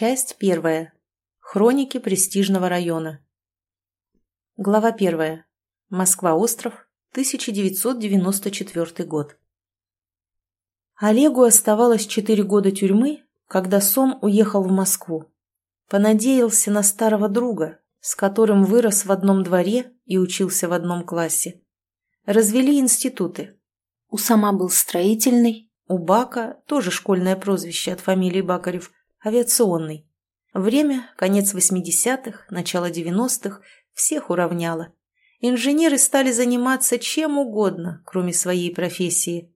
Часть первая. Хроники престижного района. Глава первая. Москва-остров, 1994 год. Олегу оставалось четыре года тюрьмы, когда Сом уехал в Москву. Понадеялся на старого друга, с которым вырос в одном дворе и учился в одном классе. Развели институты. У Сома был строительный, у Бака, тоже школьное прозвище от фамилии Бакарев, авиационный. Время – конец 80-х, начало 90-х – всех уравняло. Инженеры стали заниматься чем угодно, кроме своей профессии.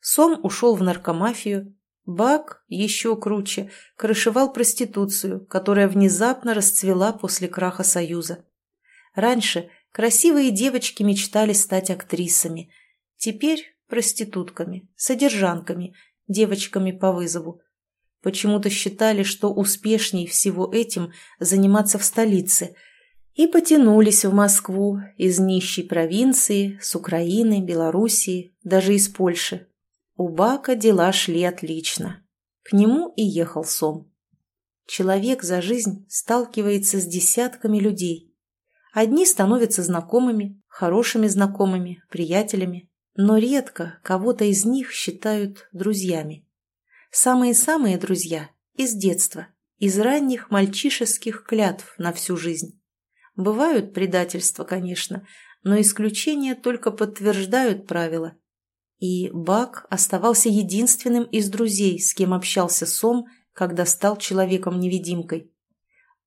Сом ушел в наркомафию, Бак, еще круче, крышевал проституцию, которая внезапно расцвела после краха Союза. Раньше красивые девочки мечтали стать актрисами, теперь проститутками, содержанками, девочками по вызову. Почему-то считали, что успешней всего этим заниматься в столице, и потянулись в Москву из нищей провинции, с Украины, Белоруссии, даже из Польши. У Бака дела шли отлично. К нему и ехал Сом. Человек за жизнь сталкивается с десятками людей. Одни становятся знакомыми, хорошими знакомыми, приятелями, но редко кого-то из них считают друзьями. Самые-самые друзья из детства, из ранних мальчишеских клятв на всю жизнь. Бывают предательства, конечно, но исключения только подтверждают правила. И Бак оставался единственным из друзей, с кем общался Сом, когда стал человеком-невидимкой.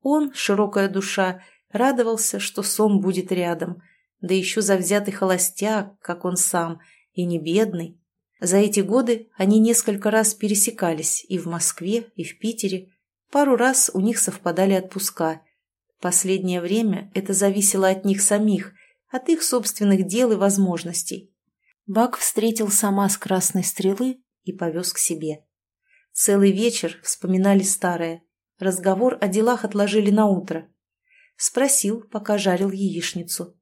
Он, широкая душа, радовался, что Сом будет рядом, да еще завзятый холостяк, как он сам, и не бедный, за эти годы они несколько раз пересекались и в Москве, и в Питере. Пару раз у них совпадали отпуска. Последнее время это зависело от них самих, от их собственных дел и возможностей. Бак встретил сама с красной стрелы и повез к себе. Целый вечер вспоминали старое. Разговор о делах отложили на утро. Спросил, пока жарил яичницу.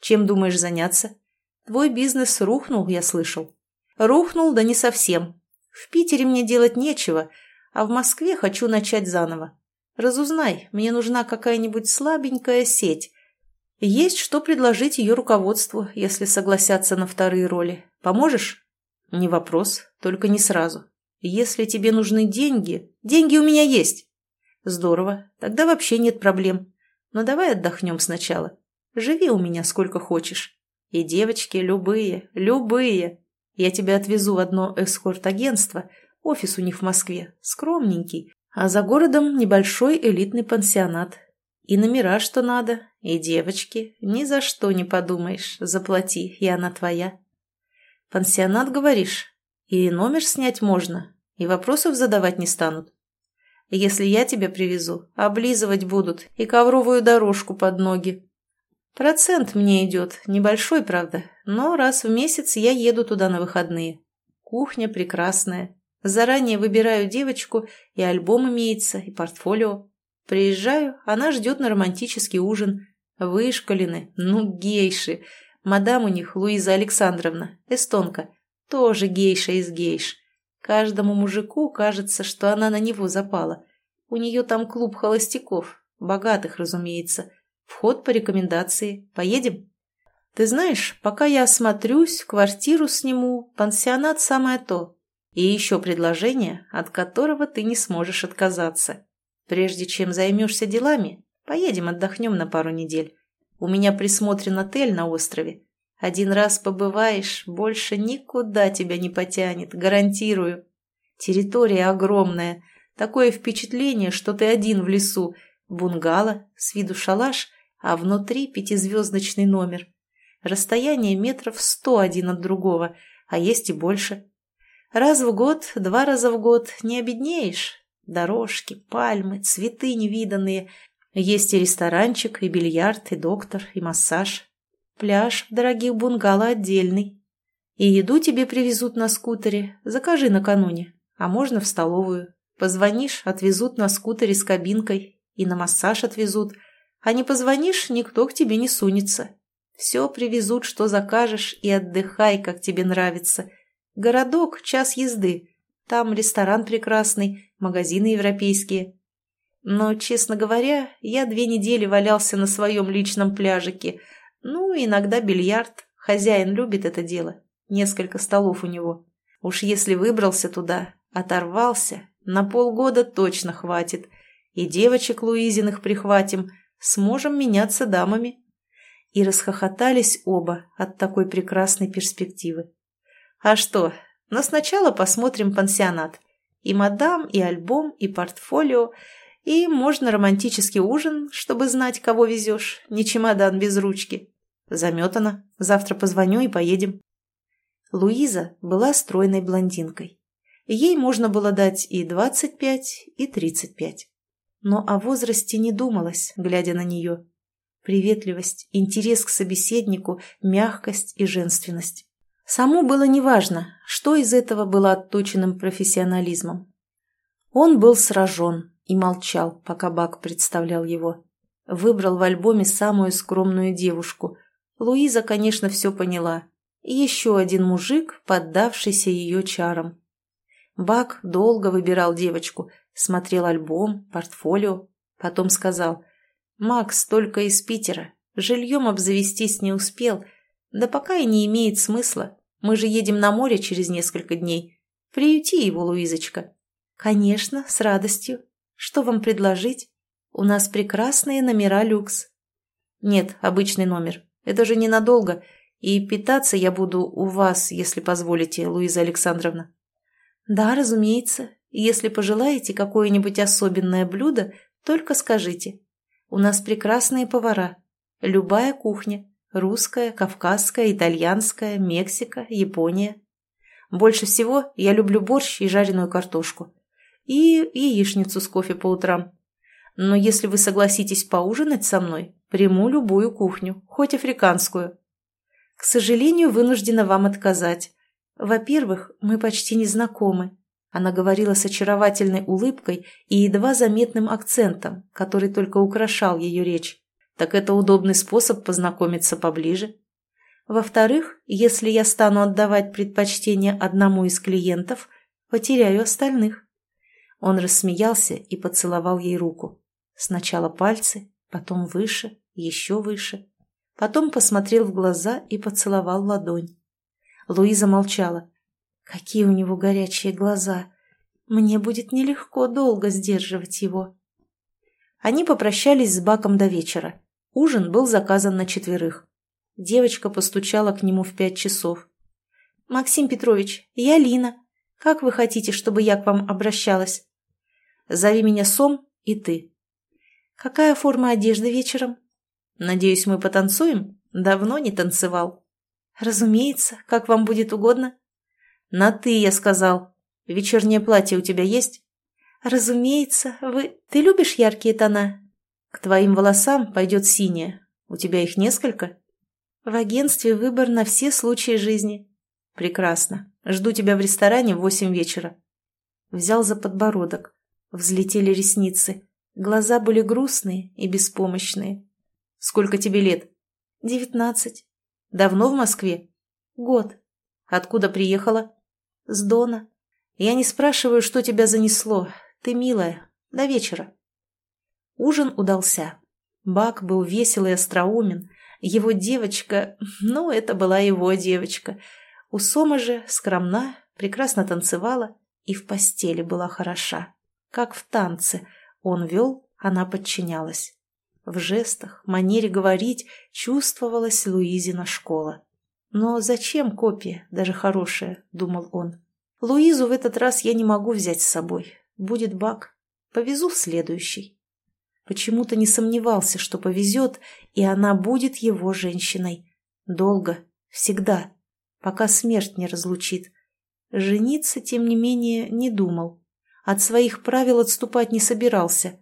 «Чем думаешь заняться? Твой бизнес рухнул, я слышал». Рухнул, да не совсем. В Питере мне делать нечего, а в Москве хочу начать заново. Разузнай, мне нужна какая-нибудь слабенькая сеть. Есть что предложить ее руководству, если согласятся на вторые роли. Поможешь? Не вопрос, только не сразу. Если тебе нужны деньги, деньги у меня есть. Здорово, тогда вообще нет проблем. Но давай отдохнем сначала. Живи у меня сколько хочешь. И девочки любые, любые. Я тебя отвезу в одно эскорт-агентство, офис у них в Москве, скромненький, а за городом небольшой элитный пансионат. И номера, что надо, и девочки, ни за что не подумаешь, заплати, и она твоя. Пансионат, говоришь? И номер снять можно, и вопросов задавать не станут. Если я тебя привезу, облизывать будут и ковровую дорожку под ноги. Процент мне идет, небольшой, правда, но раз в месяц я еду туда на выходные. Кухня прекрасная. Заранее выбираю девочку, и альбом имеется, и портфолио. Приезжаю, она ждет на романтический ужин. Вышкалены, ну, гейши. Мадам у них Луиза Александровна, эстонка, тоже гейша из гейш. Каждому мужику кажется, что она на него запала. У нее там клуб холостяков, богатых, разумеется. Вход по рекомендации. Поедем? Ты знаешь, пока я осмотрюсь, квартиру сниму, пансионат самое то. И еще предложение, от которого ты не сможешь отказаться. Прежде чем займешься делами, поедем отдохнем на пару недель. У меня присмотрен отель на острове. Один раз побываешь, больше никуда тебя не потянет, гарантирую. Территория огромная. Такое впечатление, что ты один в лесу. Бунгало, с виду шалаш – а внутри пятизвездочный номер. Расстояние метров сто один от другого, а есть и больше. Раз в год, два раза в год не обеднеешь. Дорожки, пальмы, цветы невиданные. Есть и ресторанчик, и бильярд, и доктор, и массаж. Пляж в дорогих бунгало отдельный. И еду тебе привезут на скутере, закажи накануне, а можно в столовую. Позвонишь, отвезут на скутере с кабинкой, и на массаж отвезут – а не позвонишь, никто к тебе не сунется. Все привезут, что закажешь, и отдыхай, как тебе нравится. Городок – час езды. Там ресторан прекрасный, магазины европейские. Но, честно говоря, я две недели валялся на своем личном пляжике. Ну, иногда бильярд. Хозяин любит это дело. Несколько столов у него. Уж если выбрался туда, оторвался, на полгода точно хватит. И девочек Луизиных прихватим, сможем меняться дамами. И расхохотались оба от такой прекрасной перспективы. А что, но сначала посмотрим пансионат. И мадам, и альбом, и портфолио, и можно романтический ужин, чтобы знать, кого везешь, не чемодан без ручки. Заметано. Завтра позвоню и поедем. Луиза была стройной блондинкой. Ей можно было дать и двадцать пять, и тридцать пять. Но о возрасте не думалось, глядя на нее. Приветливость, интерес к собеседнику, мягкость и женственность. Саму было неважно, что из этого было отточенным профессионализмом. Он был сражен и молчал, пока Бак представлял его. Выбрал в альбоме самую скромную девушку. Луиза, конечно, все поняла. И еще один мужик, поддавшийся ее чарам. Бак долго выбирал девочку, смотрел альбом, портфолио, потом сказал, «Макс только из Питера, жильем обзавестись не успел, да пока и не имеет смысла, мы же едем на море через несколько дней. Приюти его, Луизочка». «Конечно, с радостью. Что вам предложить? У нас прекрасные номера люкс». «Нет, обычный номер. Это же ненадолго, и питаться я буду у вас, если позволите, Луиза Александровна». «Да, разумеется. Если пожелаете какое-нибудь особенное блюдо, только скажите. У нас прекрасные повара. Любая кухня. Русская, кавказская, итальянская, Мексика, Япония. Больше всего я люблю борщ и жареную картошку. И яичницу с кофе по утрам. Но если вы согласитесь поужинать со мной, приму любую кухню, хоть африканскую. К сожалению, вынуждена вам отказать. «Во-первых, мы почти не знакомы». Она говорила с очаровательной улыбкой и едва заметным акцентом, который только украшал ее речь. Так это удобный способ познакомиться поближе. Во-вторых, если я стану отдавать предпочтение одному из клиентов, потеряю остальных. Он рассмеялся и поцеловал ей руку. Сначала пальцы, потом выше, еще выше. Потом посмотрел в глаза и поцеловал ладонь. Луиза молчала. Какие у него горячие глаза. Мне будет нелегко долго сдерживать его. Они попрощались с Баком до вечера. Ужин был заказан на четверых. Девочка постучала к нему в пять часов. «Максим Петрович, я Лина. Как вы хотите, чтобы я к вам обращалась?» «Зови меня Сом и ты». «Какая форма одежды вечером?» «Надеюсь, мы потанцуем? Давно не танцевал». «Разумеется, как вам будет угодно». «На «ты», я сказал. Вечернее платье у тебя есть?» «Разумеется. Вы... Ты любишь яркие тона?» «К твоим волосам пойдет синее. У тебя их несколько?» «В агентстве выбор на все случаи жизни». «Прекрасно. Жду тебя в ресторане в восемь вечера». Взял за подбородок. Взлетели ресницы. Глаза были грустные и беспомощные. «Сколько тебе лет?» «Девятнадцать». Давно в Москве? Год. Откуда приехала? С Дона. Я не спрашиваю, что тебя занесло. Ты милая. До вечера. Ужин удался. Бак был весел и остроумен. Его девочка... Ну, это была его девочка. У Сома же скромна, прекрасно танцевала и в постели была хороша. Как в танце. Он вел, она подчинялась. В жестах, манере говорить чувствовалась Луизина школа. «Но зачем копия, даже хорошая?» – думал он. «Луизу в этот раз я не могу взять с собой. Будет бак. Повезу в следующий». Почему-то не сомневался, что повезет, и она будет его женщиной. Долго, всегда, пока смерть не разлучит. Жениться, тем не менее, не думал. От своих правил отступать не собирался.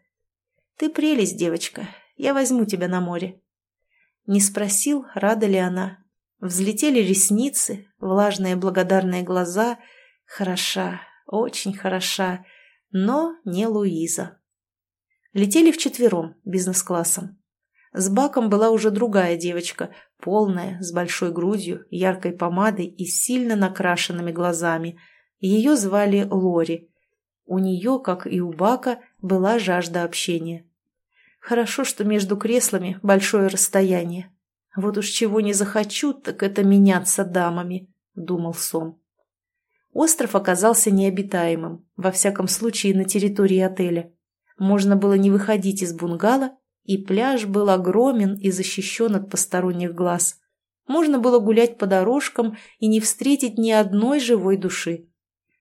«Ты прелесть, девочка, я возьму тебя на море». Не спросил, рада ли она. Взлетели ресницы, влажные благодарные глаза. Хороша, очень хороша, но не Луиза. Летели вчетвером, бизнес-классом. С Баком была уже другая девочка, полная, с большой грудью, яркой помадой и сильно накрашенными глазами. Ее звали Лори. У нее, как и у Бака, была жажда общения. Хорошо, что между креслами большое расстояние. Вот уж чего не захочу, так это меняться дамами, думал Сом. Остров оказался необитаемым, во всяком случае на территории отеля. Можно было не выходить из бунгало, и пляж был огромен и защищен от посторонних глаз. Можно было гулять по дорожкам и не встретить ни одной живой души.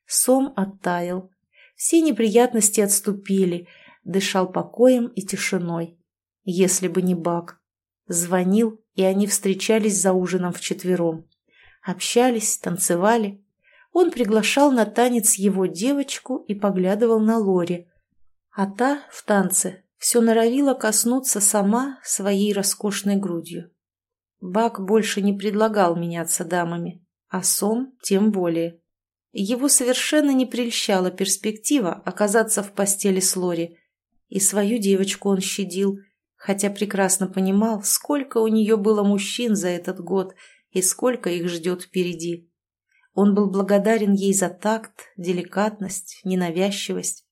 Сом оттаял. Все неприятности отступили, дышал покоем и тишиной. Если бы не Бак. Звонил, и они встречались за ужином вчетвером. Общались, танцевали. Он приглашал на танец его девочку и поглядывал на Лори. А та в танце все норовила коснуться сама своей роскошной грудью. Бак больше не предлагал меняться дамами, а Сом тем более. Его совершенно не прельщала перспектива оказаться в постели с Лори, и свою девочку он щадил, хотя прекрасно понимал, сколько у нее было мужчин за этот год и сколько их ждет впереди. Он был благодарен ей за такт, деликатность, ненавязчивость.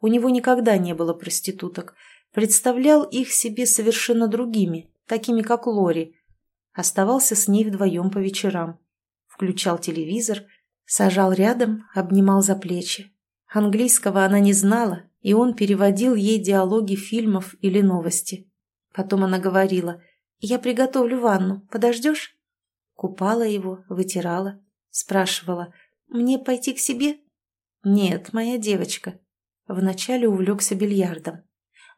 У него никогда не было проституток, представлял их себе совершенно другими, такими как Лори, оставался с ней вдвоем по вечерам. Включал телевизор, сажал рядом, обнимал за плечи. Английского она не знала, и он переводил ей диалоги фильмов или новости. Потом она говорила, «Я приготовлю ванну, подождешь?» Купала его, вытирала, спрашивала, «Мне пойти к себе?» «Нет, моя девочка». Вначале увлекся бильярдом.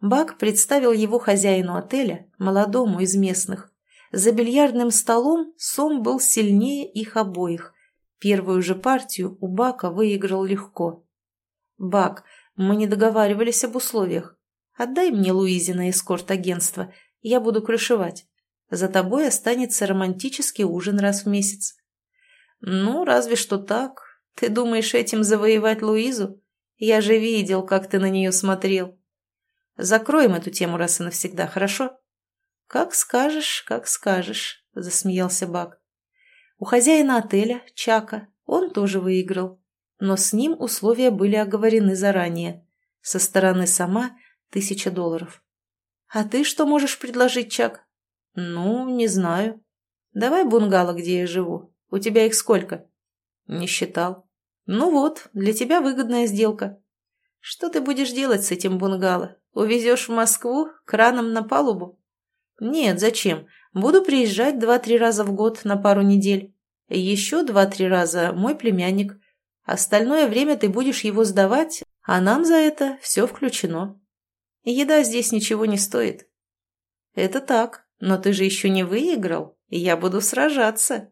Бак представил его хозяину отеля, молодому из местных, за бильярдным столом Сом был сильнее их обоих. Первую же партию у Бака выиграл легко. «Бак, мы не договаривались об условиях. Отдай мне Луизе на эскорт-агентство, я буду крышевать. За тобой останется романтический ужин раз в месяц». «Ну, разве что так. Ты думаешь этим завоевать Луизу? Я же видел, как ты на нее смотрел. Закроем эту тему раз и навсегда, хорошо?» «Как скажешь, как скажешь», — засмеялся Бак. У хозяина отеля, Чака, он тоже выиграл. Но с ним условия были оговорены заранее. Со стороны сама тысяча долларов. «А ты что можешь предложить, Чак?» «Ну, не знаю. Давай бунгало, где я живу. У тебя их сколько?» «Не считал». «Ну вот, для тебя выгодная сделка». «Что ты будешь делать с этим бунгало? Увезешь в Москву краном на палубу?» «Нет, зачем? Буду приезжать два-три раза в год на пару недель. Еще два-три раза мой племянник. Остальное время ты будешь его сдавать, а нам за это все включено. Еда здесь ничего не стоит». «Это так, но ты же еще не выиграл, и я буду сражаться».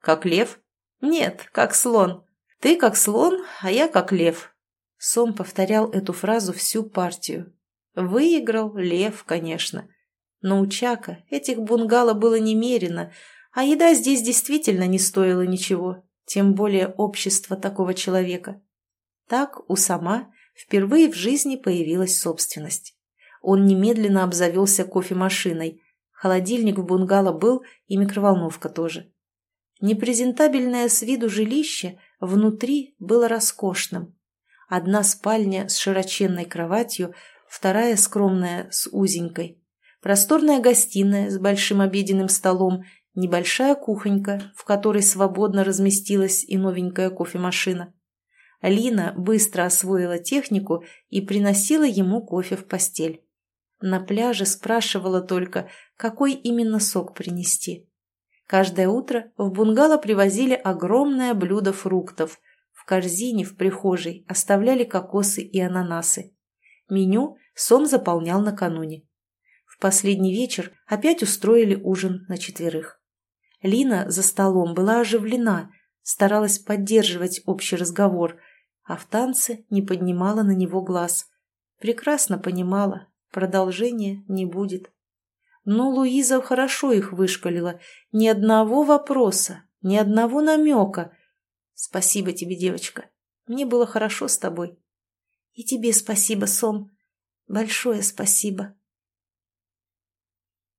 «Как лев?» «Нет, как слон. Ты как слон, а я как лев». Сом повторял эту фразу всю партию. «Выиграл лев, конечно». Но у Чака этих бунгало было немерено, а еда здесь действительно не стоила ничего, тем более общество такого человека. Так у Сама впервые в жизни появилась собственность. Он немедленно обзавелся кофемашиной. Холодильник в бунгало был и микроволновка тоже. Непрезентабельное с виду жилище внутри было роскошным. Одна спальня с широченной кроватью, вторая скромная с узенькой. Просторная гостиная с большим обеденным столом, небольшая кухонька, в которой свободно разместилась и новенькая кофемашина. Лина быстро освоила технику и приносила ему кофе в постель. На пляже спрашивала только, какой именно сок принести. Каждое утро в бунгало привозили огромное блюдо фруктов. В корзине в прихожей оставляли кокосы и ананасы. Меню Сом заполнял накануне последний вечер опять устроили ужин на четверых. Лина за столом была оживлена, старалась поддерживать общий разговор, а в танце не поднимала на него глаз. Прекрасно понимала, продолжения не будет. Но Луиза хорошо их вышкалила. Ни одного вопроса, ни одного намека. Спасибо тебе, девочка. Мне было хорошо с тобой. И тебе спасибо, Сом. Большое спасибо.